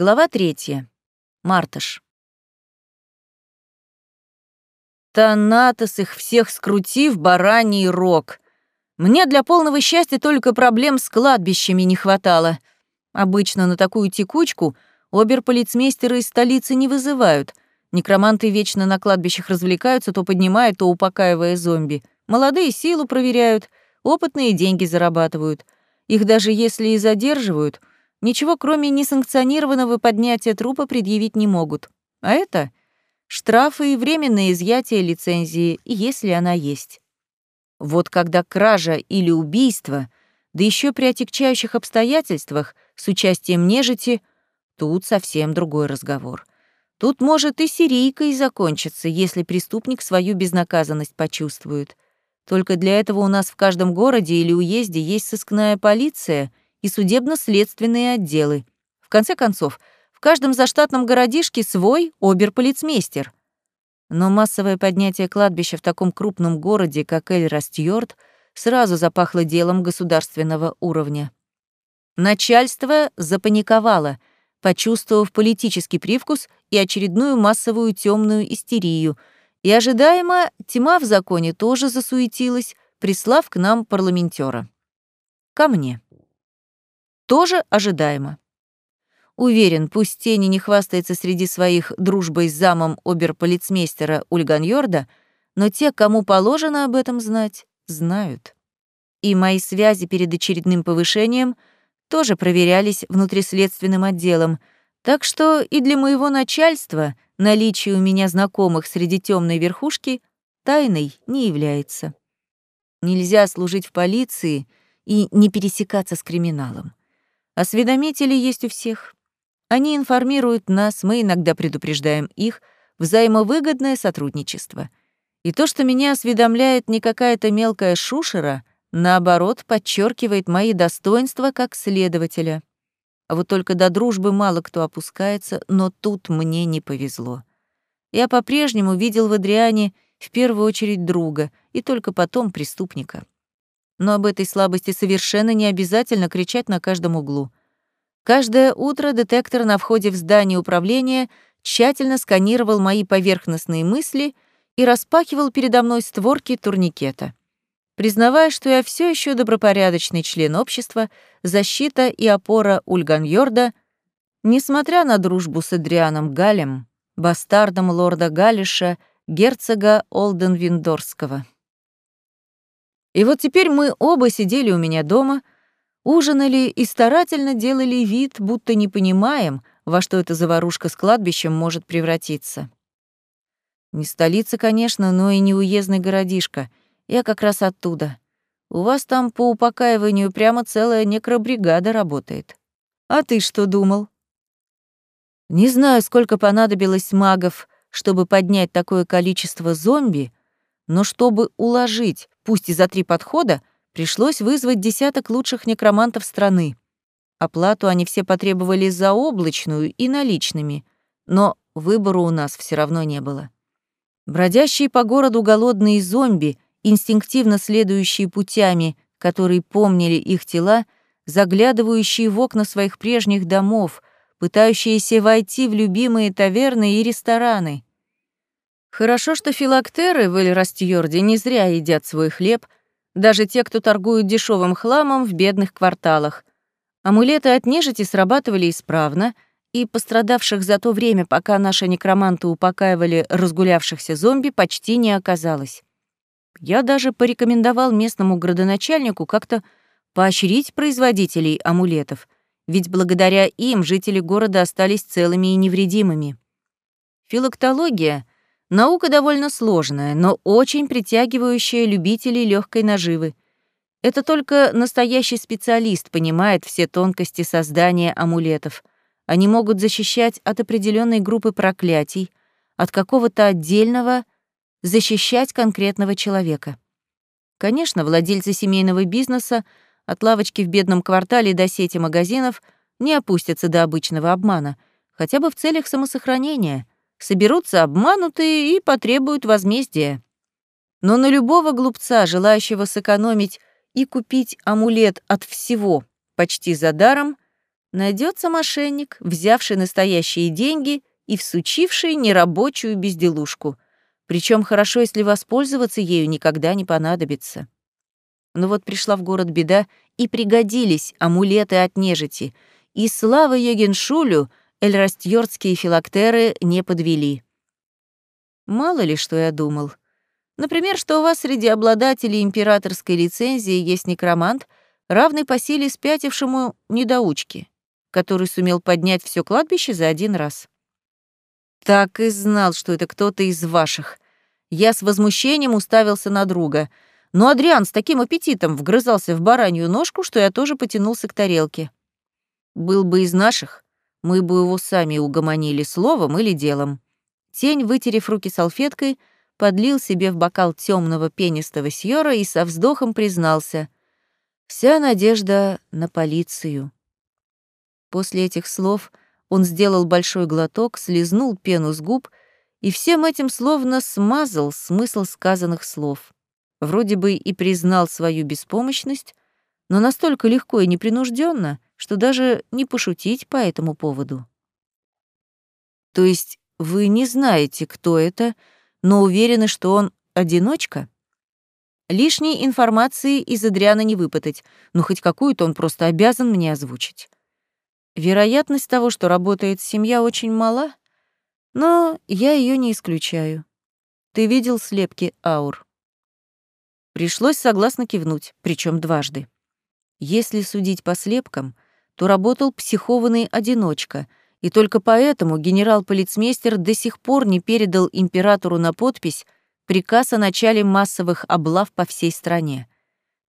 Глава третья. Мартыш. Танатос их всех скрутив, бараний рог. Мне для полного счастья только проблем с кладбищами не хватало. Обычно на такую текучку оберполицмейстеры из столицы не вызывают. Некроманты вечно на кладбищах развлекаются, то поднимая, то упокаивая зомби. Молодые силу проверяют, опытные деньги зарабатывают. Их даже если и задерживают, ничего кроме несанкционированного поднятия трупа предъявить не могут. А это штрафы и временное изъятие лицензии, если она есть. Вот когда кража или убийство, да еще при отягчающих обстоятельствах с участием нежити, тут совсем другой разговор. Тут может и серийкой закончиться, если преступник свою безнаказанность почувствует. Только для этого у нас в каждом городе или уезде есть сыскная полиция и судебно-следственные отделы. В конце концов, в каждом заштатном городишке свой оберполицмейстер. Но массовое поднятие кладбища в таком крупном городе, как Эль-Растьорд, сразу запахло делом государственного уровня. Начальство запаниковало, почувствовав политический привкус и очередную массовую темную истерию — и ожидаемо тьма в законе тоже засуетилась, прислав к нам парламентера. Ко мне. Тоже ожидаемо. Уверен, пусть Тени не хвастается среди своих дружбой с замом оберполицмейстера Ульганьорда, но те, кому положено об этом знать, знают. И мои связи перед очередным повышением тоже проверялись внутриследственным отделом, так что и для моего начальства — наличие у меня знакомых среди темной верхушки тайной не является. Нельзя служить в полиции и не пересекаться с криминалом. Осведомители есть у всех. Они информируют нас, мы иногда предупреждаем их, взаимовыгодное сотрудничество. И то, что меня осведомляет не какая-то мелкая шушера, наоборот, подчеркивает мои достоинства как следователя. А вот только до дружбы мало кто опускается, но тут мне не повезло. Я по-прежнему видел в Адриане в первую очередь друга и только потом преступника. Но об этой слабости совершенно не обязательно кричать на каждом углу. Каждое утро детектор на входе в здание управления тщательно сканировал мои поверхностные мысли и распахивал передо мной створки турникета. Признавая, что я все еще добропорядочный член общества, защита и опора Ульганьорда, несмотря на дружбу с Адрианом Галем, бастардом лорда Галиша, герцога Олденвиндорского. И вот теперь мы оба сидели у меня дома, ужинали и старательно делали вид, будто не понимаем, во что эта заварушка с кладбищем может превратиться. Не столица, конечно, но и не уездный городишко — я как раз оттуда. У вас там по упокаиванию прямо целая некробригада работает. А ты что думал? Не знаю, сколько понадобилось магов, чтобы поднять такое количество зомби, но чтобы уложить, пусть и за три подхода, пришлось вызвать десяток лучших некромантов страны. Оплату они все потребовали заоблачную и наличными, но выбора у нас все равно не было. Бродящие по городу голодные зомби — инстинктивно следующие путями, которые помнили их тела, заглядывающие в окна своих прежних домов, пытающиеся войти в любимые таверны и рестораны. Хорошо, что филактеры в Эль-Растьорде не зря едят свой хлеб, даже те, кто торгуют дешевым хламом в бедных кварталах. Амулеты от нежити срабатывали исправно, и пострадавших за то время, пока наши некроманты упокаивали разгулявшихся зомби, почти не оказалось. Я даже порекомендовал местному градоначальнику как-то поощрить производителей амулетов, ведь благодаря им жители города остались целыми и невредимыми. Филактология — наука довольно сложная, но очень притягивающая любителей легкой наживы. Это только настоящий специалист понимает все тонкости создания амулетов. Они могут защищать от определенной группы проклятий, от какого-то отдельного — защищать конкретного человека. Конечно, владельцы семейного бизнеса от лавочки в бедном квартале до сети магазинов не опустятся до обычного обмана, хотя бы в целях самосохранения. Соберутся обманутые и потребуют возмездия. Но на любого глупца, желающего сэкономить и купить амулет от всего почти за даром, Найдется мошенник, взявший настоящие деньги и всучивший нерабочую безделушку. Причем хорошо, если воспользоваться ею никогда не понадобится. Но вот пришла в город беда, и пригодились амулеты от нежити, и слава Йогеншулю эльрастьордские филактеры не подвели. Мало ли, что я думал. Например, что у вас среди обладателей императорской лицензии есть некромант, равный по силе спятившему недоучке, который сумел поднять все кладбище за один раз. Так и знал, что это кто-то из ваших. Я с возмущением уставился на друга. Но Адриан с таким аппетитом вгрызался в баранью ножку, что я тоже потянулся к тарелке. Был бы из наших, мы бы его сами угомонили словом или делом. Тень, вытерев руки салфеткой, подлил себе в бокал темного пенистого сьора и со вздохом признался. Вся надежда на полицию. После этих слов он сделал большой глоток, слезнул пену с губ и всем этим словно смазал смысл сказанных слов. Вроде бы и признал свою беспомощность, но настолько легко и непринужденно, что даже не пошутить по этому поводу. То есть вы не знаете, кто это, но уверены, что он одиночка? Лишней информации из Адриана не выпытать, но хоть какую-то он просто обязан мне озвучить. Вероятность того, что работает семья, очень мала, но я ее не исключаю. Ты видел слепки аур? Пришлось согласно кивнуть, причем дважды. Если судить по слепкам, то работал психованный одиночка, и только поэтому генерал-полицмейстер до сих пор не передал императору на подпись приказ о начале массовых облав по всей стране.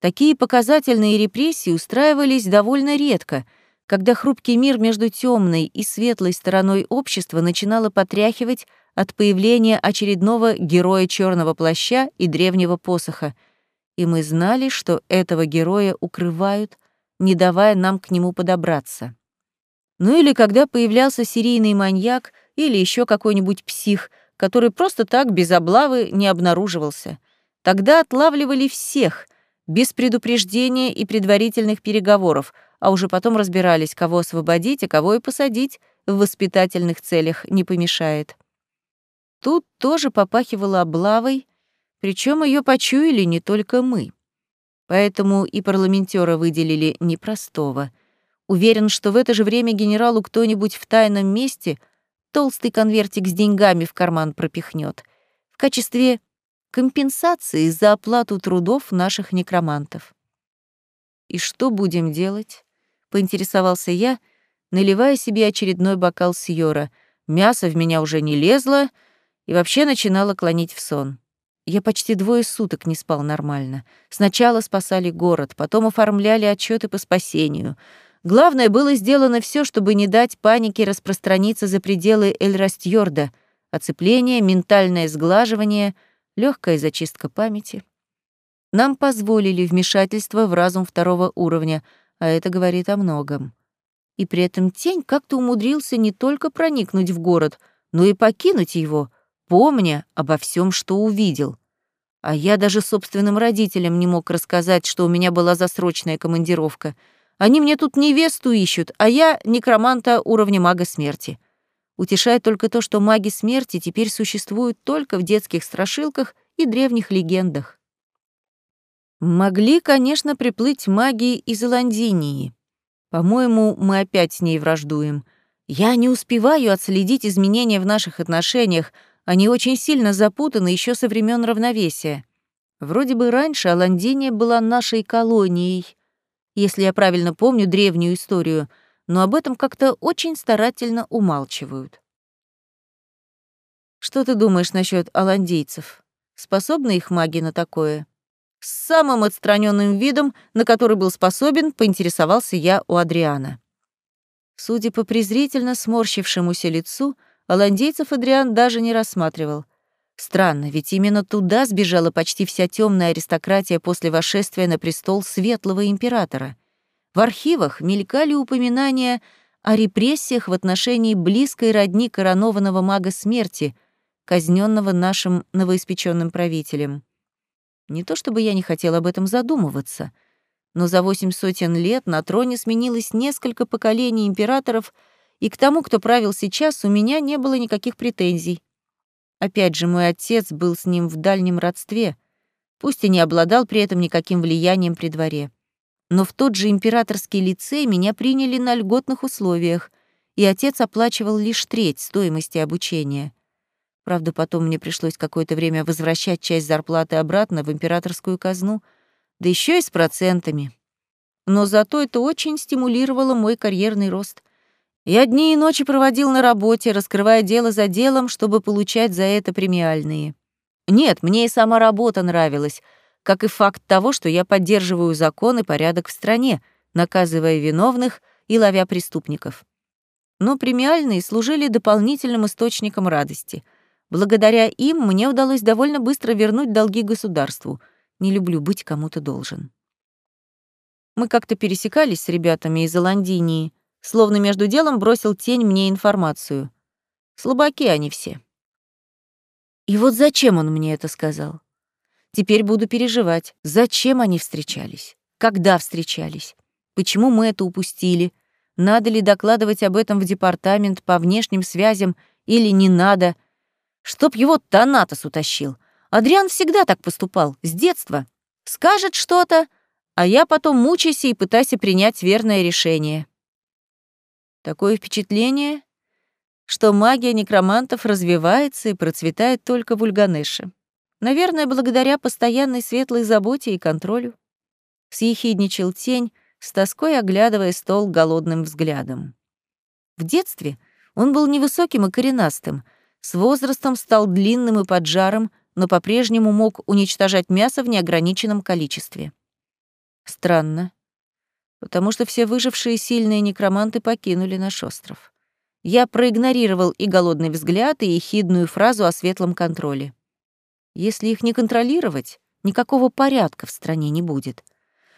Такие показательные репрессии устраивались довольно редко, когда хрупкий мир между темной и светлой стороной общества начинало потряхивать от появления очередного героя черного плаща и древнего посоха, и мы знали, что этого героя укрывают, не давая нам к нему подобраться. Ну или когда появлялся серийный маньяк или еще какой-нибудь псих, который просто так без облавы не обнаруживался. Тогда отлавливали всех, без предупреждения и предварительных переговоров, а уже потом разбирались, кого освободить, а кого и посадить в воспитательных целях не помешает. Тут тоже попахивало облавой, причем ее почуяли не только мы. Поэтому и парламентера выделили непростого — Уверен, что в это же время генералу кто-нибудь в тайном месте толстый конвертик с деньгами в карман пропихнет в качестве компенсации за оплату трудов наших некромантов. «И что будем делать?» — поинтересовался я, наливая себе очередной бокал сьора. Мясо в меня уже не лезло и вообще начинало клонить в сон. Я почти двое суток не спал нормально. Сначала спасали город, потом оформляли отчеты по спасению — Главное, было сделано все, чтобы не дать панике распространиться за пределы Эльрастьорда. Оцепление, ментальное сглаживание, легкая зачистка памяти. Нам позволили вмешательство в разум второго уровня, а это говорит о многом. И при этом тень как-то умудрился не только проникнуть в город, но и покинуть его, помня обо всем, что увидел. А я даже собственным родителям не мог рассказать, что у меня была засрочная командировка — они мне тут невесту ищут, а я некроманта уровня мага смерти. Утешает только то, что маги смерти теперь существуют только в детских страшилках и древних легендах. Могли, конечно, приплыть маги из Лондинии. По-моему, мы опять с ней враждуем. Я не успеваю отследить изменения в наших отношениях, они очень сильно запутаны еще со времен равновесия. Вроде бы раньше Аландиния была нашей колонией, если я правильно помню древнюю историю, но об этом как-то очень старательно умалчивают. Что ты думаешь насчет аландейцев? Способны их маги на такое? С самым отстраненным видом, на который был способен, поинтересовался я у Адриана. Судя по презрительно сморщившемуся лицу, аландейцев Адриан даже не рассматривал — Странно, ведь именно туда сбежала почти вся темная аристократия после восшествия на престол светлого императора. В архивах мелькали упоминания о репрессиях в отношении близкой родни коронованного мага смерти, казненного нашим новоиспеченным правителем. Не то чтобы я не хотел об этом задумываться, но за восемь сотен лет на троне сменилось несколько поколений императоров, и к тому, кто правил сейчас, у меня не было никаких претензий. Опять же, мой отец был с ним в дальнем родстве, пусть и не обладал при этом никаким влиянием при дворе. Но в тот же императорский лицей меня приняли на льготных условиях, и отец оплачивал лишь треть стоимости обучения. Правда, потом мне пришлось какое-то время возвращать часть зарплаты обратно в императорскую казну, да еще и с процентами. Но зато это очень стимулировало мой карьерный рост. Я дни и ночи проводил на работе, раскрывая дело за делом, чтобы получать за это премиальные. Нет, мне и сама работа нравилась, как и факт того, что я поддерживаю закон и порядок в стране, наказывая виновных и ловя преступников. Но премиальные служили дополнительным источником радости. Благодаря им мне удалось довольно быстро вернуть долги государству. Не люблю быть кому-то должен. Мы как-то пересекались с ребятами из Оландинии, словно между делом бросил тень мне информацию. Слабаки они все. И вот зачем он мне это сказал? Теперь буду переживать, зачем они встречались, когда встречались, почему мы это упустили, надо ли докладывать об этом в департамент по внешним связям или не надо, чтоб его Танатос утащил. Адриан всегда так поступал, с детства. Скажет что-то, а я потом мучайся и пытайся принять верное решение. Такое впечатление, что магия некромантов развивается и процветает только в Ульганеше. Наверное, благодаря постоянной светлой заботе и контролю. Съехидничал тень, с тоской оглядывая стол голодным взглядом. В детстве он был невысоким и коренастым, с возрастом стал длинным и поджаром, но по-прежнему мог уничтожать мясо в неограниченном количестве. Странно потому что все выжившие сильные некроманты покинули наш остров. Я проигнорировал и голодный взгляд, и ехидную фразу о светлом контроле. Если их не контролировать, никакого порядка в стране не будет.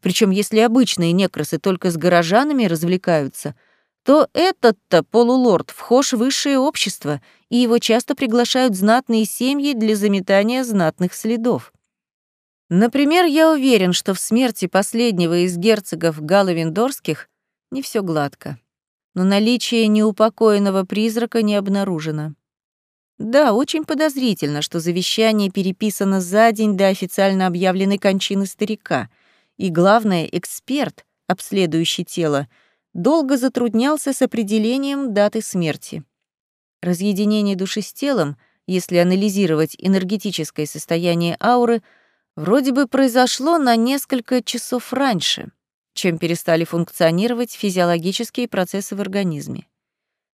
Причем, если обычные некросы только с горожанами развлекаются, то этот-то полулорд вхож в высшее общество, и его часто приглашают знатные семьи для заметания знатных следов. Например, я уверен, что в смерти последнего из герцогов Галовиндорских не все гладко, но наличие неупокоенного призрака не обнаружено. Да, очень подозрительно, что завещание переписано за день до официально объявленной кончины старика, и, главное, эксперт, обследующий тело, долго затруднялся с определением даты смерти. Разъединение души с телом, если анализировать энергетическое состояние ауры — вроде бы произошло на несколько часов раньше, чем перестали функционировать физиологические процессы в организме.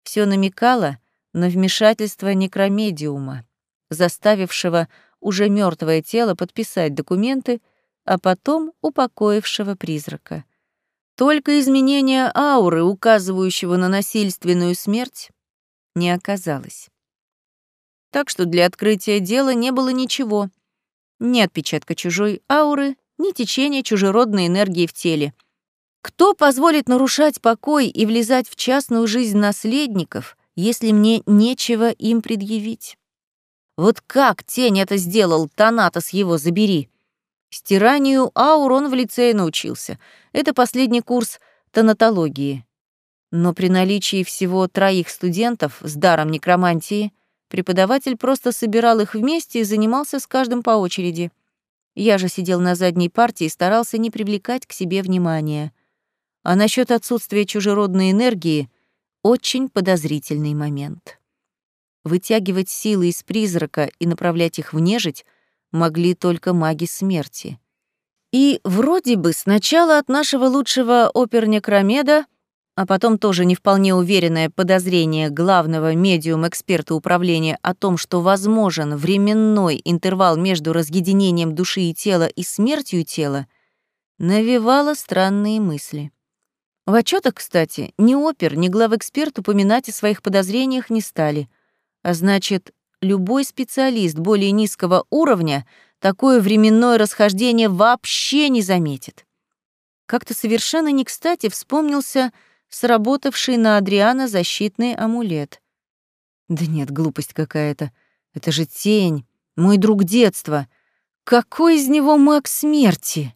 Все намекало на вмешательство некромедиума, заставившего уже мертвое тело подписать документы, а потом упокоившего призрака. Только изменение ауры, указывающего на насильственную смерть, не оказалось. Так что для открытия дела не было ничего, ни отпечатка чужой ауры, ни течения чужеродной энергии в теле. Кто позволит нарушать покой и влезать в частную жизнь наследников, если мне нечего им предъявить? Вот как тень это сделал, Танатос его забери. Стиранию аур он в лицее научился. Это последний курс тонатологии. Но при наличии всего троих студентов с даром некромантии — Преподаватель просто собирал их вместе и занимался с каждым по очереди. Я же сидел на задней партии и старался не привлекать к себе внимания. А насчет отсутствия чужеродной энергии — очень подозрительный момент. Вытягивать силы из призрака и направлять их в нежить могли только маги смерти. И вроде бы сначала от нашего лучшего опернекромеда — а потом тоже не вполне уверенное подозрение главного медиум-эксперта управления о том, что возможен временной интервал между разъединением души и тела и смертью тела, навевало странные мысли. В отчетах, кстати, ни опер, ни главэксперт упоминать о своих подозрениях не стали. А значит, любой специалист более низкого уровня такое временное расхождение вообще не заметит. Как-то совершенно не кстати вспомнился сработавший на Адриана защитный амулет. Да нет, глупость какая-то. Это же тень, мой друг детства. Какой из него маг смерти?